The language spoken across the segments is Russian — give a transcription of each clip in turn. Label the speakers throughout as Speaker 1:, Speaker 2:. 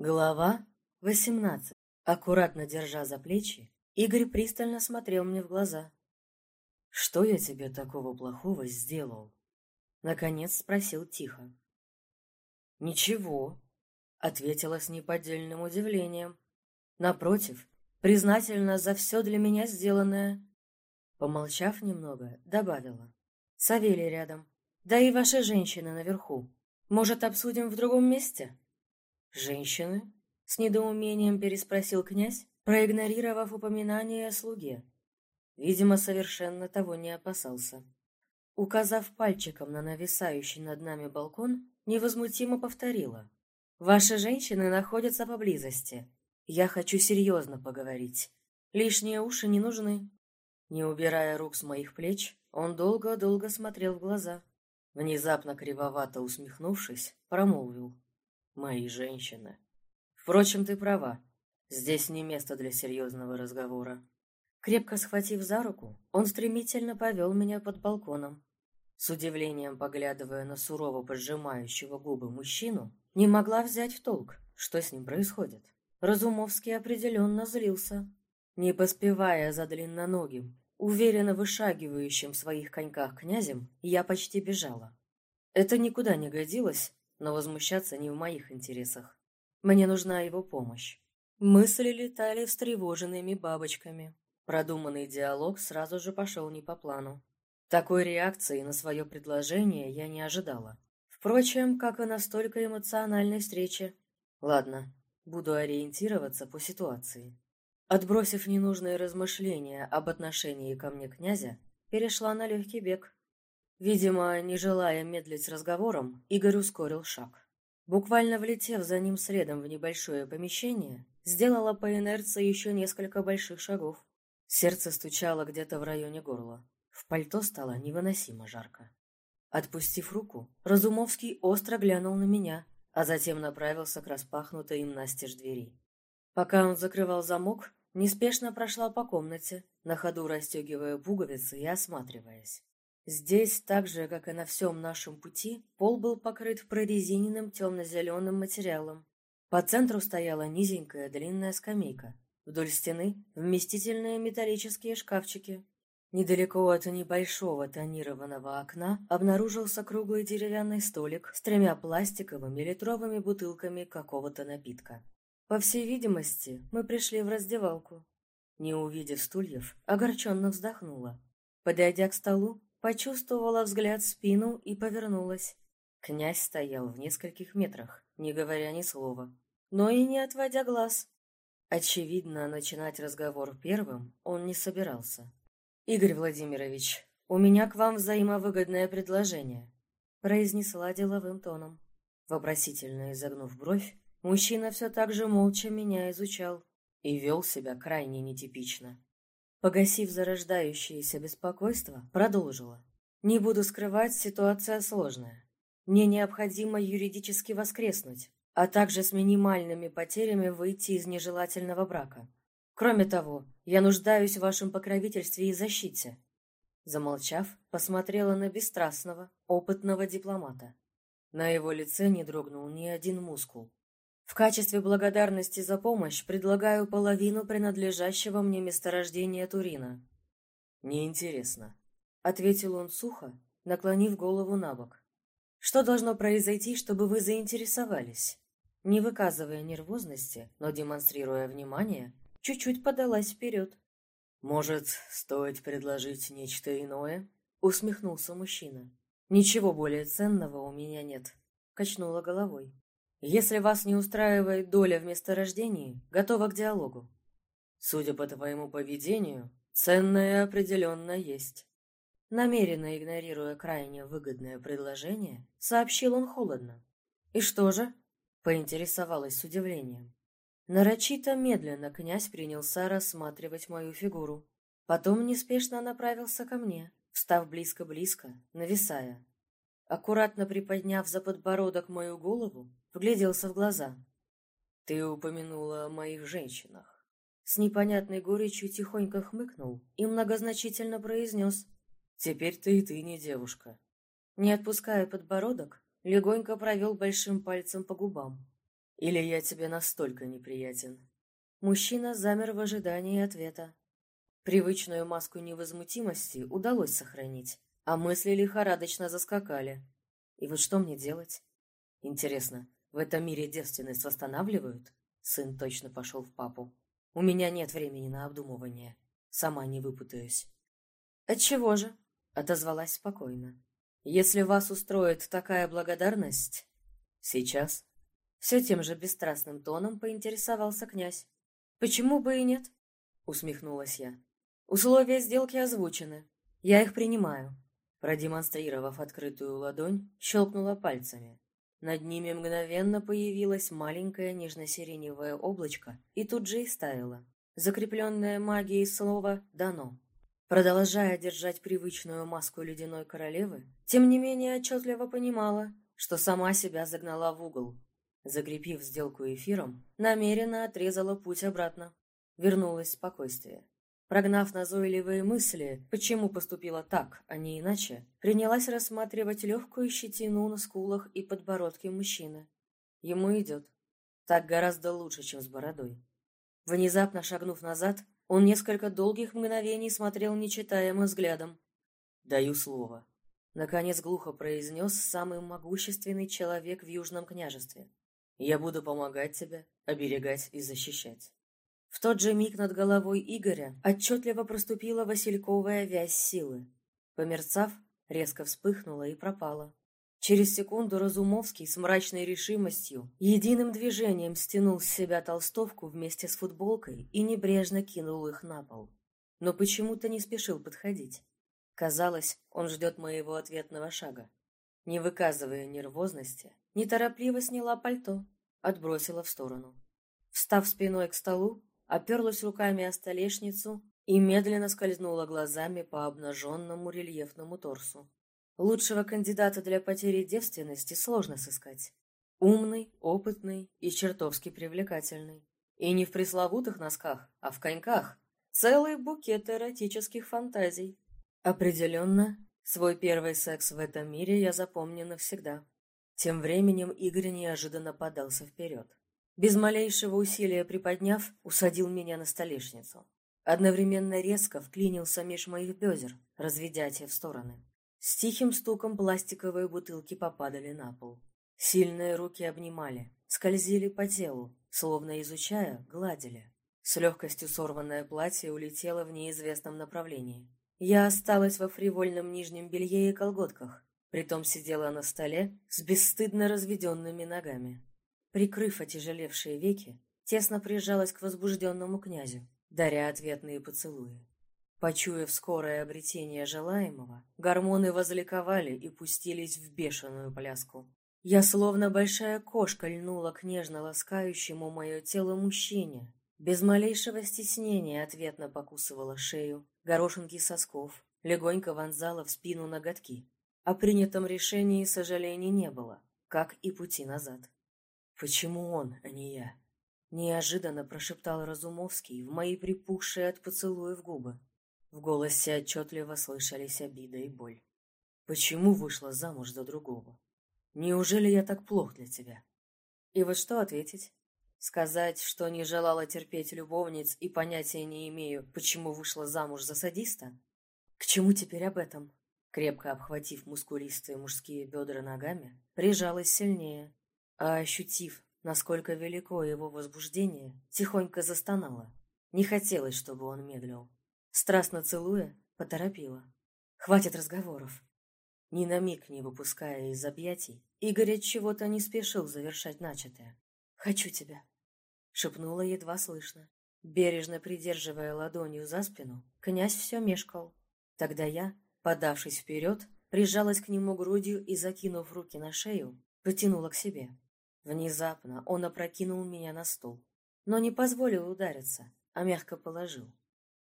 Speaker 1: Глава 18. Аккуратно держа за плечи, Игорь пристально смотрел мне в глаза. «Что я тебе такого плохого сделал?» Наконец спросил тихо. «Ничего», — ответила с неподдельным удивлением. «Напротив, признательна за все для меня сделанное». Помолчав немного, добавила. «Савелий рядом. Да и ваши женщины наверху. Может, обсудим в другом месте?» «Женщины?» — с недоумением переспросил князь, проигнорировав упоминание о слуге. Видимо, совершенно того не опасался. Указав пальчиком на нависающий над нами балкон, невозмутимо повторила. «Ваши женщины находятся поблизости. Я хочу серьезно поговорить. Лишние уши не нужны». Не убирая рук с моих плеч, он долго-долго смотрел в глаза. Внезапно кривовато усмехнувшись, промолвил мои женщины. Впрочем, ты права. Здесь не место для серьезного разговора. Крепко схватив за руку, он стремительно повел меня под балконом. С удивлением поглядывая на сурово поджимающего губы мужчину, не могла взять в толк, что с ним происходит. Разумовский определенно злился. Не поспевая за длинноногим, уверенно вышагивающим в своих коньках князем, я почти бежала. Это никуда не годилось, но возмущаться не в моих интересах. Мне нужна его помощь. Мысли летали встревоженными бабочками. Продуманный диалог сразу же пошел не по плану. Такой реакции на свое предложение я не ожидала. Впрочем, как и на столько эмоциональной встрече. Ладно, буду ориентироваться по ситуации. Отбросив ненужные размышления об отношении ко мне князя, перешла на легкий бег. Видимо, не желая медлить с разговором, Игорь ускорил шаг. Буквально влетев за ним следом в небольшое помещение, сделала по инерции еще несколько больших шагов. Сердце стучало где-то в районе горла. В пальто стало невыносимо жарко. Отпустив руку, Разумовский остро глянул на меня, а затем направился к распахнутой им настежь двери. Пока он закрывал замок, неспешно прошла по комнате, на ходу расстегивая пуговицы и осматриваясь. Здесь, так же, как и на всем нашем пути, пол был покрыт прорезиненным темно-зеленым материалом. По центру стояла низенькая длинная скамейка. Вдоль стены вместительные металлические шкафчики. Недалеко от небольшого тонированного окна обнаружился круглый деревянный столик с тремя пластиковыми литровыми бутылками какого-то напитка. По всей видимости, мы пришли в раздевалку. Не увидев стульев, огорченно вздохнула. Подойдя к столу, Почувствовала взгляд в спину и повернулась. Князь стоял в нескольких метрах, не говоря ни слова, но и не отводя глаз. Очевидно, начинать разговор первым он не собирался. «Игорь Владимирович, у меня к вам взаимовыгодное предложение», произнесла деловым тоном. Вопросительно изогнув бровь, мужчина все так же молча меня изучал и вел себя крайне нетипично. Погасив зарождающееся беспокойство, продолжила. «Не буду скрывать, ситуация сложная. Мне необходимо юридически воскреснуть, а также с минимальными потерями выйти из нежелательного брака. Кроме того, я нуждаюсь в вашем покровительстве и защите». Замолчав, посмотрела на бесстрастного, опытного дипломата. На его лице не дрогнул ни один мускул. В качестве благодарности за помощь предлагаю половину принадлежащего мне месторождения Турина. Неинтересно, ответил он сухо, наклонив голову на бок. Что должно произойти, чтобы вы заинтересовались? Не выказывая нервозности, но демонстрируя внимание, чуть-чуть подалась вперед. «Может, стоит предложить нечто иное?» — усмехнулся мужчина. «Ничего более ценного у меня нет», — качнула головой. Если вас не устраивает доля в месторождении, готова к диалогу. Судя по твоему поведению, ценное определенно есть. Намеренно игнорируя крайне выгодное предложение, сообщил он холодно. «И что же?» — поинтересовалась с удивлением. Нарочито медленно князь принялся рассматривать мою фигуру. Потом неспешно направился ко мне, встав близко-близко, нависая. Аккуратно приподняв за подбородок мою голову, вгляделся в глаза. «Ты упомянула о моих женщинах». С непонятной горечью тихонько хмыкнул и многозначительно произнес. «Теперь-то и ты не девушка». Не отпуская подбородок, легонько провел большим пальцем по губам. Или я тебе настолько неприятен?» Мужчина замер в ожидании ответа. Привычную маску невозмутимости удалось сохранить, а мысли лихорадочно заскакали. И вот что мне делать? Интересно, в этом мире девственность восстанавливают? Сын точно пошел в папу. У меня нет времени на обдумывание. Сама не выпутаюсь. Отчего же? Отозвалась спокойно. Если вас устроит такая благодарность... Сейчас? Все тем же бесстрастным тоном поинтересовался князь. «Почему бы и нет?» — усмехнулась я. «Условия сделки озвучены. Я их принимаю». Продемонстрировав открытую ладонь, щелкнула пальцами. Над ними мгновенно появилось маленькое нежно-сиреневое облачко и тут же истаяло, закрепленное магией слова «дано». Продолжая держать привычную маску ледяной королевы, тем не менее отчетливо понимала, что сама себя загнала в угол, Закрепив сделку эфиром, намеренно отрезала путь обратно. Вернулось спокойствие. Прогнав назойливые мысли, почему поступила так, а не иначе, принялась рассматривать легкую щетину на скулах и подбородке мужчины. Ему идет. Так гораздо лучше, чем с бородой. Внезапно шагнув назад, он несколько долгих мгновений смотрел нечитаемым взглядом. «Даю слово», — наконец глухо произнес самый могущественный человек в Южном княжестве. Я буду помогать тебе, оберегать и защищать. В тот же миг над головой Игоря отчетливо проступила васильковая вязь силы. Померцав, резко вспыхнула и пропала. Через секунду Разумовский с мрачной решимостью единым движением стянул с себя толстовку вместе с футболкой и небрежно кинул их на пол. Но почему-то не спешил подходить. Казалось, он ждет моего ответного шага. Не выказывая нервозности, неторопливо сняла пальто, отбросила в сторону. Встав спиной к столу, оперлась руками о столешницу и медленно скользнула глазами по обнаженному рельефному торсу. Лучшего кандидата для потери девственности сложно сыскать. Умный, опытный и чертовски привлекательный. И не в пресловутых носках, а в коньках. Целый букет эротических фантазий. Определенно, Свой первый секс в этом мире я запомню навсегда. Тем временем Игорь неожиданно подался вперед. Без малейшего усилия приподняв, усадил меня на столешницу. Одновременно резко вклинился меж моих бедер, разведя те в стороны. С тихим стуком пластиковые бутылки попадали на пол. Сильные руки обнимали, скользили по телу, словно изучая, гладили. С легкостью сорванное платье улетело в неизвестном направлении. Я осталась во фривольном нижнем белье и колготках, притом сидела на столе с бесстыдно разведенными ногами. Прикрыв отяжелевшие веки, тесно прижалась к возбужденному князю, даря ответные поцелуи. Почуяв скорое обретение желаемого, гормоны возликовали и пустились в бешеную пляску. Я словно большая кошка льнула к нежно ласкающему мое тело мужчине, без малейшего стеснения ответно покусывала шею, горошинки сосков, легонько вонзала в спину ноготки. О принятом решении сожалений не было, как и пути назад. «Почему он, а не я?» Неожиданно прошептал Разумовский в мои припухшие от поцелуев губы. В голосе отчетливо слышались обида и боль. «Почему вышла замуж за другого? Неужели я так плох для тебя?» И вот что ответить? Сказать, что не желала терпеть любовниц и понятия не имею, почему вышла замуж за садиста? К чему теперь об этом? Крепко обхватив мускулистые мужские бедра ногами, прижалась сильнее, а ощутив, насколько велико его возбуждение, тихонько застонала. Не хотелось, чтобы он медлил. Страстно целуя, поторопила. Хватит разговоров. Ни на миг не выпуская из объятий, Игорь от чего-то не спешил завершать начатое. «Хочу тебя», — шепнула едва слышно. Бережно придерживая ладонью за спину, князь все мешкал. Тогда я, подавшись вперед, прижалась к нему грудью и, закинув руки на шею, потянула к себе. Внезапно он опрокинул меня на стул, но не позволил удариться, а мягко положил.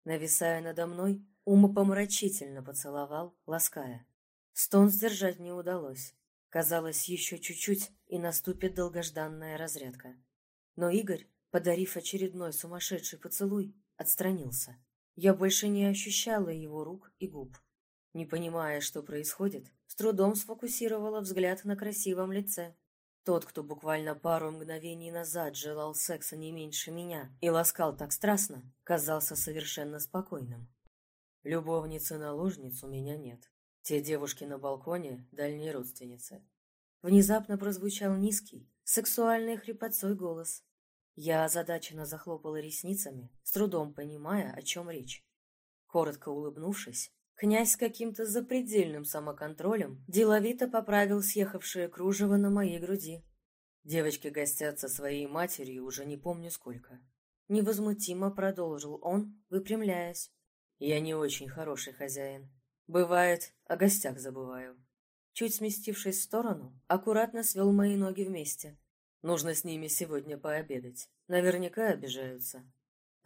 Speaker 1: Нависая надо мной, умопомрачительно поцеловал, лаская. Стон сдержать не удалось. Казалось, еще чуть-чуть, и наступит долгожданная разрядка. Но Игорь, подарив очередной сумасшедший поцелуй, отстранился. Я больше не ощущала его рук и губ. Не понимая, что происходит, с трудом сфокусировала взгляд на красивом лице. Тот, кто буквально пару мгновений назад желал секса не меньше меня и ласкал так страстно, казался совершенно спокойным. Любовницы-наложниц у меня нет. Те девушки на балконе — дальние родственницы. Внезапно прозвучал низкий, сексуальный хрипотцой голос. Я озадаченно захлопала ресницами, с трудом понимая, о чем речь. Коротко улыбнувшись, князь с каким-то запредельным самоконтролем деловито поправил съехавшее кружево на моей груди. Девочки гостят со своей матерью уже не помню сколько. Невозмутимо продолжил он, выпрямляясь. Я не очень хороший хозяин. Бывает, о гостях забываю. Чуть сместившись в сторону, аккуратно свел мои ноги вместе, Нужно с ними сегодня пообедать. Наверняка обижаются.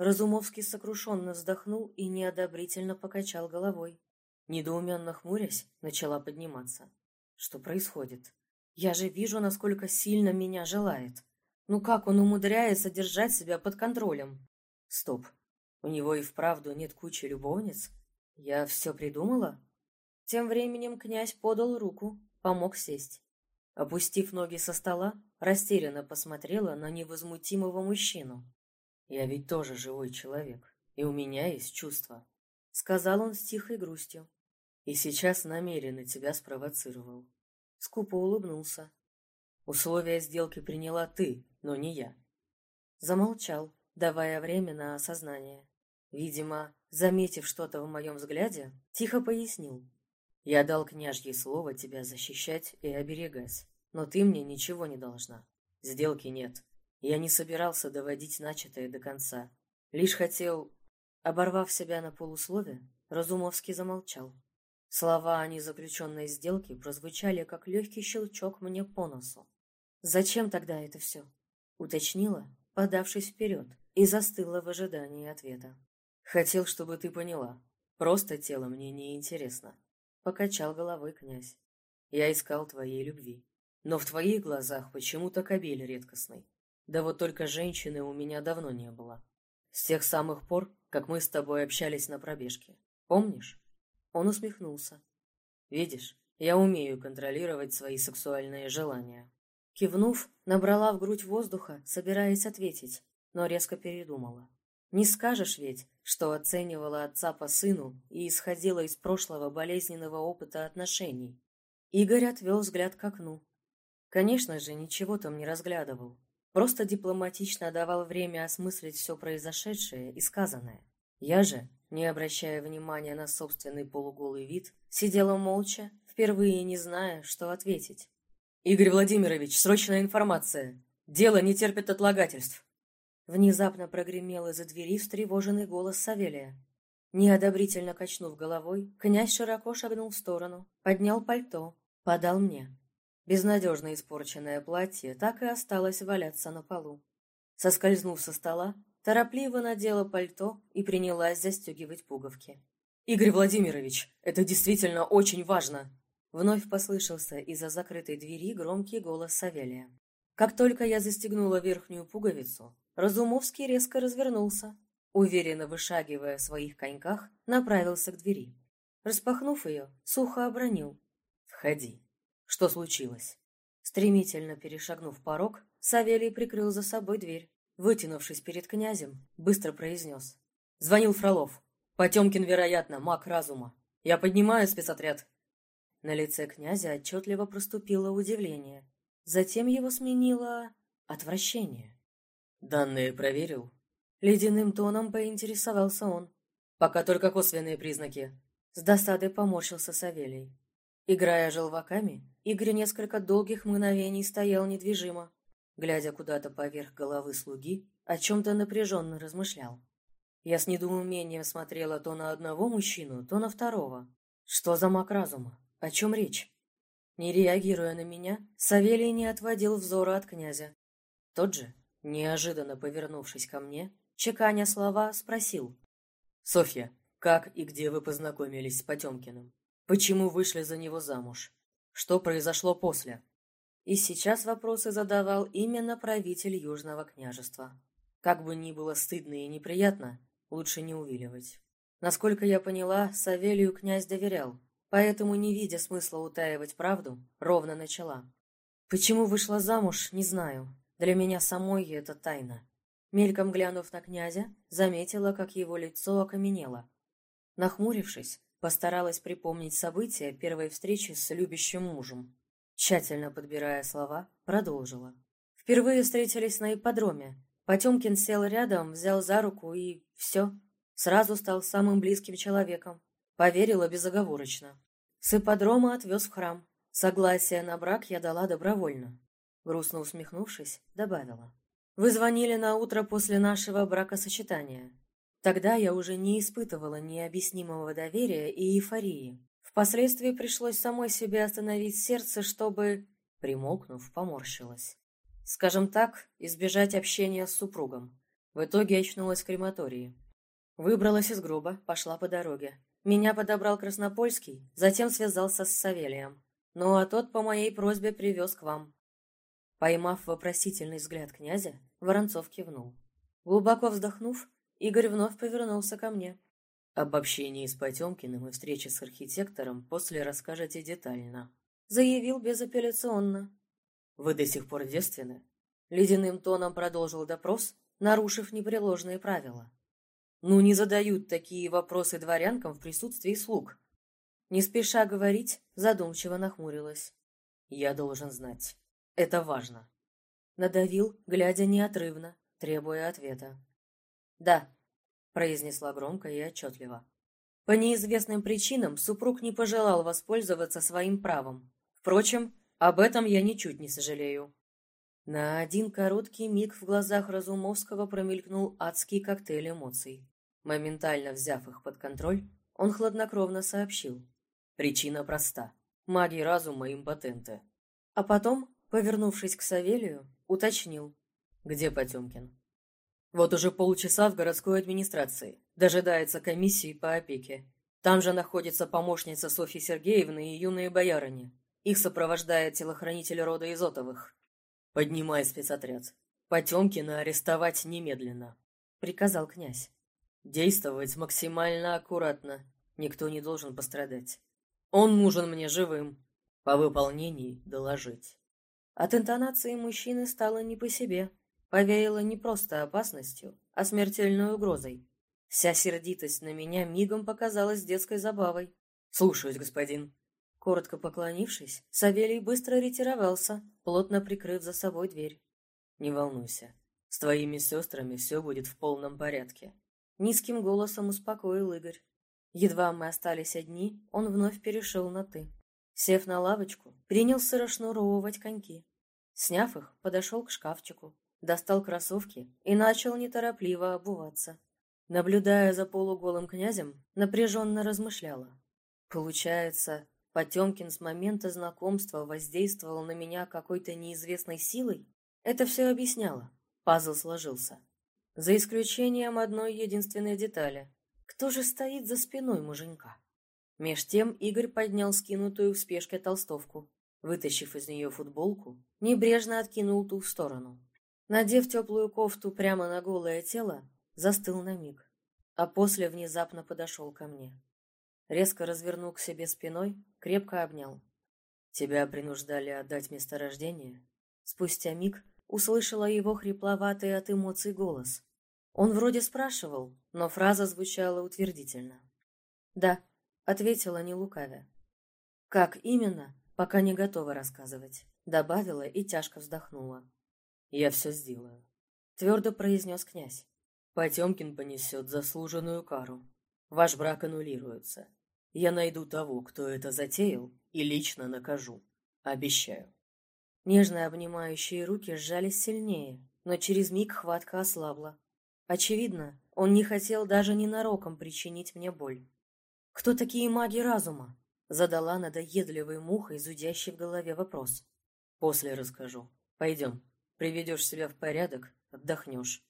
Speaker 1: Разумовский сокрушенно вздохнул и неодобрительно покачал головой. Недоуменно хмурясь, начала подниматься. Что происходит? Я же вижу, насколько сильно меня желает. Ну как он умудряется держать себя под контролем? Стоп. У него и вправду нет кучи любовниц? Я все придумала? Тем временем князь подал руку, помог сесть. Опустив ноги со стола, растерянно посмотрела на невозмутимого мужчину. «Я ведь тоже живой человек, и у меня есть чувства», — сказал он с тихой грустью. «И сейчас намеренно тебя спровоцировал». Скупо улыбнулся. «Условия сделки приняла ты, но не я». Замолчал, давая время на осознание. Видимо, заметив что-то в моем взгляде, тихо пояснил. «Я дал княжье слово тебя защищать и оберегать. Но ты мне ничего не должна. Сделки нет. Я не собирался доводить начатое до конца. Лишь хотел... Оборвав себя на полуслове, Разумовский замолчал. Слова о незаключенной сделке прозвучали, как легкий щелчок мне по носу. «Зачем тогда это все?» — уточнила, подавшись вперед, и застыла в ожидании ответа. «Хотел, чтобы ты поняла. Просто тело мне не интересно», — покачал головой князь. «Я искал твоей любви. Но в твоих глазах почему-то кобель редкостный. Да вот только женщины у меня давно не было. С тех самых пор, как мы с тобой общались на пробежке. Помнишь? Он усмехнулся. Видишь, я умею контролировать свои сексуальные желания. Кивнув, набрала в грудь воздуха, собираясь ответить, но резко передумала. Не скажешь ведь, что оценивала отца по сыну и исходила из прошлого болезненного опыта отношений. Игорь отвел взгляд к окну, Конечно же, ничего там не разглядывал. Просто дипломатично давал время осмыслить все произошедшее и сказанное. Я же, не обращая внимания на собственный полуголый вид, сидела молча, впервые не зная, что ответить. «Игорь Владимирович, срочная информация! Дело не терпит отлагательств!» Внезапно прогремел из-за двери встревоженный голос Савелия. Неодобрительно качнув головой, князь широко шагнул в сторону, поднял пальто, подал мне. Безнадежно испорченное платье так и осталось валяться на полу. Соскользнув со стола, торопливо надела пальто и принялась застегивать пуговки. «Игорь Владимирович, это действительно очень важно!» Вновь послышался из-за закрытой двери громкий голос Савелия. Как только я застегнула верхнюю пуговицу, Разумовский резко развернулся, уверенно вышагивая в своих коньках, направился к двери. Распахнув ее, сухо обронил. «Входи». Что случилось? Стремительно перешагнув порог, Савелий прикрыл за собой дверь. Вытянувшись перед князем, быстро произнес. «Звонил Фролов. Потемкин, вероятно, маг разума. Я поднимаю спецотряд». На лице князя отчетливо проступило удивление. Затем его сменило отвращение. «Данные проверил?» Ледяным тоном поинтересовался он. «Пока только косвенные признаки». С досадой поморщился Савелий. Играя желваками, Игорь несколько долгих мгновений стоял недвижимо, глядя куда-то поверх головы слуги, о чем-то напряженно размышлял. Я с недоумением смотрела то на одного мужчину, то на второго. Что за мак разума? О чем речь? Не реагируя на меня, Савелий не отводил взора от князя. Тот же, неожиданно повернувшись ко мне, чеканя слова, спросил. «Софья, как и где вы познакомились с Потемкиным?» Почему вышли за него замуж? Что произошло после? И сейчас вопросы задавал именно правитель Южного княжества. Как бы ни было стыдно и неприятно, лучше не увиливать. Насколько я поняла, Савелию князь доверял, поэтому, не видя смысла утаивать правду, ровно начала. Почему вышла замуж, не знаю. Для меня самой это тайна. Мельком глянув на князя, заметила, как его лицо окаменело. Нахмурившись, постаралась припомнить события первой встречи с любящим мужем. Тщательно подбирая слова, продолжила. Впервые встретились на ипподроме. Потемкин сел рядом, взял за руку и все. Сразу стал самым близким человеком. Поверила безоговорочно. С ипподрома отвез в храм. Согласие на брак я дала добровольно. Грустно усмехнувшись, добавила. Вы звонили на утро после нашего бракосочетания. Тогда я уже не испытывала необъяснимого доверия и эйфории. Впоследствии пришлось самой себе остановить сердце, чтобы, примолкнув, поморщилась. Скажем так, избежать общения с супругом. В итоге очнулась в крематории. Выбралась из гроба, пошла по дороге. Меня подобрал Краснопольский, затем связался с Савелием. Ну а тот по моей просьбе привез к вам. Поймав вопросительный взгляд князя, Воронцов кивнул. Глубоко вздохнув, Игорь вновь повернулся ко мне. «Об общении с Потемкиным и встрече с архитектором после расскажете детально», — заявил безапелляционно. «Вы до сих пор девственны?» Ледяным тоном продолжил допрос, нарушив непреложные правила. «Ну, не задают такие вопросы дворянкам в присутствии слуг». Не спеша говорить, задумчиво нахмурилась. «Я должен знать. Это важно». Надавил, глядя неотрывно, требуя ответа. «Да», — произнесла громко и отчетливо. По неизвестным причинам супруг не пожелал воспользоваться своим правом. Впрочем, об этом я ничуть не сожалею. На один короткий миг в глазах Разумовского промелькнул адский коктейль эмоций. Моментально взяв их под контроль, он хладнокровно сообщил. Причина проста. Маги разума импотенты. А потом, повернувшись к Савелию, Уточнил. Где Потемкин? Вот уже полчаса в городской администрации. Дожидается комиссии по опеке. Там же находится помощница Софьи Сергеевны и юные боярыни. Их сопровождает телохранитель рода Изотовых. Поднимай спецотряд. Потемкина арестовать немедленно, приказал князь. Действовать максимально аккуратно. Никто не должен пострадать. Он нужен мне живым. По выполнении доложить. От интонации мужчины стало не по себе. Повеяло не просто опасностью, а смертельной угрозой. Вся сердитость на меня мигом показалась детской забавой. «Слушаюсь, господин». Коротко поклонившись, Савелий быстро ретировался, плотно прикрыв за собой дверь. «Не волнуйся, с твоими сестрами все будет в полном порядке». Низким голосом успокоил Игорь. Едва мы остались одни, он вновь перешел на «ты». Сев на лавочку, принялся расшнуровывать коньки. Сняв их, подошел к шкафчику, достал кроссовки и начал неторопливо обуваться. Наблюдая за полуголым князем, напряженно размышляла. Получается, Потемкин с момента знакомства воздействовал на меня какой-то неизвестной силой? Это все объясняло. Пазл сложился. За исключением одной единственной детали. Кто же стоит за спиной муженька? Меж тем Игорь поднял скинутую в спешке толстовку. Вытащив из нее футболку, небрежно откинул ту в сторону. Надев теплую кофту прямо на голое тело, застыл на миг, а после внезапно подошел ко мне. Резко развернул к себе спиной, крепко обнял. «Тебя принуждали отдать месторождение?» Спустя миг услышала его хрипловатый от эмоций голос. Он вроде спрашивал, но фраза звучала утвердительно. «Да», — ответила не лукавя. «Как именно?» Пока не готова рассказывать. Добавила и тяжко вздохнула. Я все сделаю. Твердо произнес князь. Потемкин понесет заслуженную кару. Ваш брак аннулируется. Я найду того, кто это затеял, и лично накажу. Обещаю. Нежно обнимающие руки сжались сильнее, но через миг хватка ослабла. Очевидно, он не хотел даже ненароком причинить мне боль. Кто такие маги разума? Задала надоедливой мухой, зудящий в голове вопрос. После расскажу. Пойдем. Приведешь себя в порядок, отдохнешь.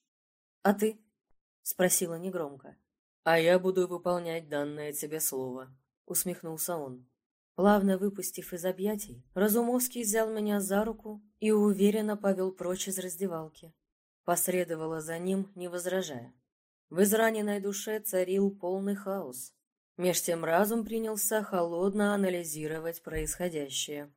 Speaker 1: А ты? Спросила негромко. А я буду выполнять данное тебе слово. Усмехнулся он. Плавно выпустив из объятий, Разумовский взял меня за руку и уверенно повел прочь из раздевалки. Последовала за ним, не возражая. В израненной душе царил полный хаос. Меж тем разум принялся холодно анализировать происходящее.